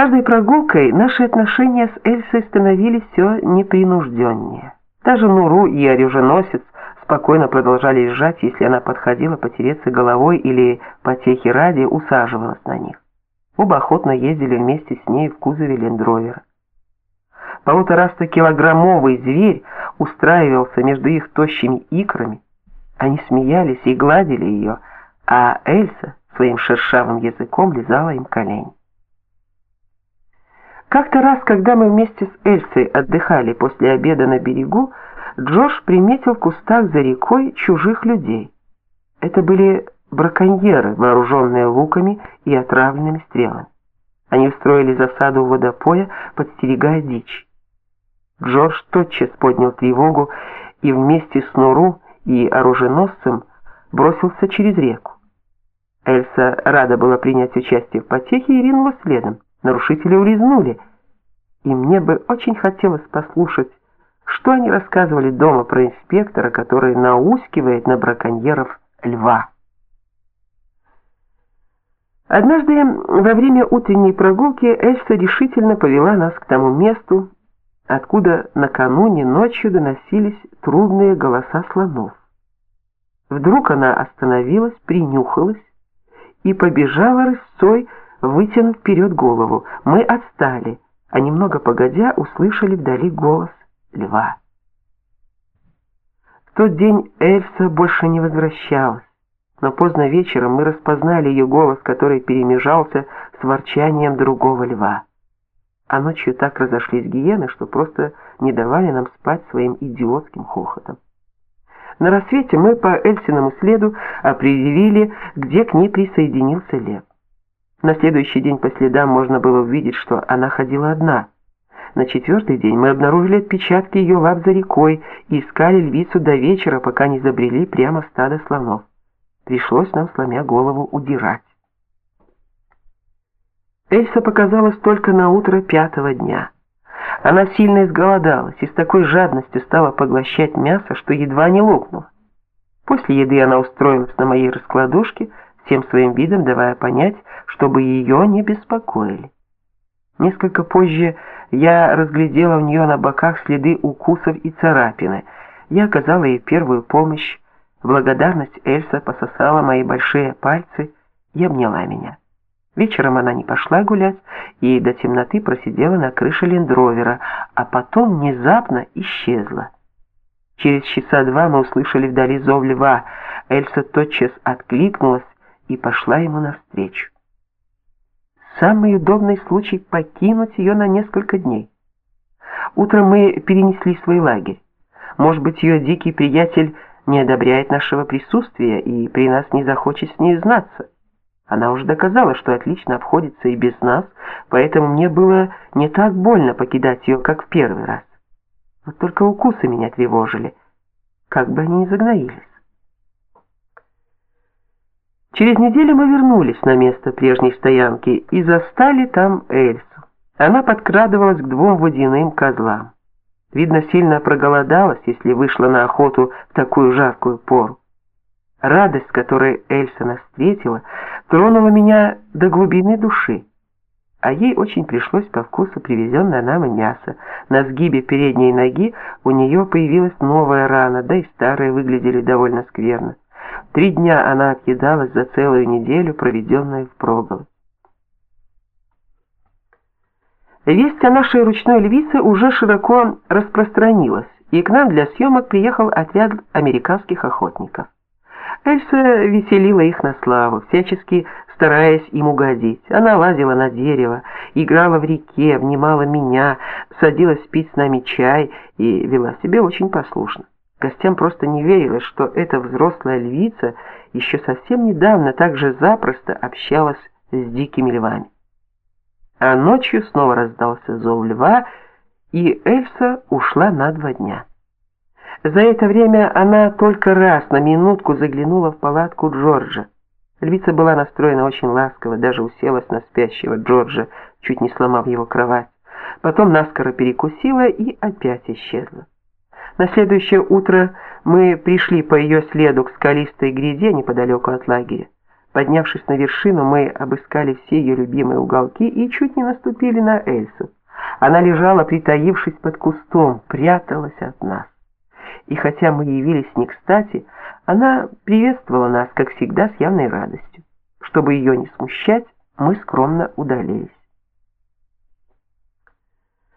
каждой прогулкой наши отношения с Эльсой становились все непринужденнее. Даже Нуру и оруженосец спокойно продолжали лежать, если она подходила потереться головой или потехи ради усаживалась на них. Оба охотно ездили вместе с ней в кузове лендровера. Полуторасто-килограммовый зверь устраивался между их тощими икрами. Они смеялись и гладили ее, а Эльса своим шершавым языком лизала им колени. Как-то раз, когда мы вместе с Эльсой отдыхали после обеда на берегу, Джош приметил в кустах за рекой чужих людей. Это были браконьеры, вооруженные луками и отравленными стрелами. Они устроили засаду у водопоя, подстерегая дичь. Джош тотчас поднял тревогу и вместе с Нуру и оруженосцем бросился через реку. Эльса рада была принять участие в потехе и ринулась следом. Нарушители улизнули, и мне бы очень хотелось послушать, что они рассказывали дома про инспектора, который наускивает на браконьеров льва. Однажды во время утренней прогулки Эльса решительно повела нас к тому месту, откуда накануне ночью доносились трудные голоса слонов. Вдруг она остановилась, принюхалась и побежала рысцой, вытянув вперед голову. Мы отстали, а немного погодя услышали вдали голос льва. В тот день Эльса больше не возвращалась, но поздно вечером мы распознали ее голос, который перемежался с ворчанием другого льва а ночью так разошлись гиены, что просто не давали нам спать своим идиотским хохотом. На рассвете мы по Эльсиному следу определили, где к ней присоединился лев. На следующий день по следам можно было увидеть, что она ходила одна. На четвертый день мы обнаружили отпечатки ее лап за рекой и искали львицу до вечера, пока не забрели прямо в стадо слонов. Пришлось нам, сломя голову, удирать. Эльса показалась только на утро пятого дня. Она сильно изголодалась и с такой жадностью стала поглощать мясо, что едва не лопнула. После еды она устроилась на моей раскладушке, всем своим видом давая понять, чтобы ее не беспокоили. Несколько позже я разглядела у нее на боках следы укусов и царапины. Я оказала ей первую помощь. благодарность Эльса пососала мои большие пальцы и обняла меня. Вечером она не пошла гулять и до темноты просидела на крыше лендровера, а потом внезапно исчезла. Через часа два мы услышали вдали зов льва. Эльса тотчас откликнулась и пошла ему навстречу. Самый удобный случай покинуть ее на несколько дней. Утром мы перенесли свой лагерь. Может быть, ее дикий приятель не одобряет нашего присутствия и при нас не захочет с ней знаться. Она уже доказала, что отлично обходится и без нас, поэтому мне было не так больно покидать ее, как в первый раз. Вот только укусы меня тревожили, как бы они ни загноились. Через неделю мы вернулись на место прежней стоянки и застали там Эльсу. Она подкрадывалась к двум водяным козлам. Видно, сильно проголодалась, если вышла на охоту в такую жаркую пору. Радость, которой Эльса нас встретила, тронула меня до глубины души. А ей очень пришлось по вкусу привезенное нам мясо. На сгибе передней ноги у нее появилась новая рана, да и старые выглядели довольно скверно. Три дня она отъедалась за целую неделю, проведенную в проголодь. Весть о нашей ручной львице уже широко распространилась, и к нам для съемок приехал отряд американских охотников. Эльса веселила их на славу, всячески стараясь им угодить. Она лазила на дерево, играла в реке, внимала меня, садилась пить с нами чай и вела себя очень послушно. Гостям просто не верилось, что эта взрослая львица еще совсем недавно так же запросто общалась с дикими львами. А ночью снова раздался зов льва, и Эльса ушла на два дня. За это время она только раз на минутку заглянула в палатку Джорджа. Львица была настроена очень ласково, даже уселась на спящего Джорджа, чуть не сломав его кровать. Потом наскоро перекусила и опять исчезла. На следующее утро мы пришли по ее следу к скалистой гряде неподалеку от лагеря. Поднявшись на вершину, мы обыскали все ее любимые уголки и чуть не наступили на Эльсу. Она лежала, притаившись под кустом, пряталась от нас. И хотя мы явились не кстати, она приветствовала нас, как всегда, с явной радостью. Чтобы ее не смущать, мы скромно удалились.